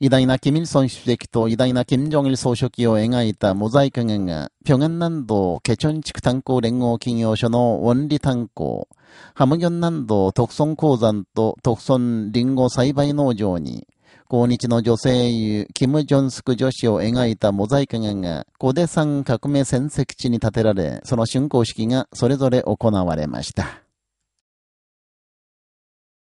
偉大なキミルソン主席と偉大なキム・ジョンイル総書記を描いたモザイク画が、ピョ平安南道ケチョン地区炭鉱連合企業所のウォンリ炭鉱、ハムギョン南道特村鉱山と特村リンゴ栽培農場に、抗日の女性優、キム・ジョンスク女子を描いたモザイク画が、コデ山革命戦績地に建てられ、その竣工式がそれぞれ行われました。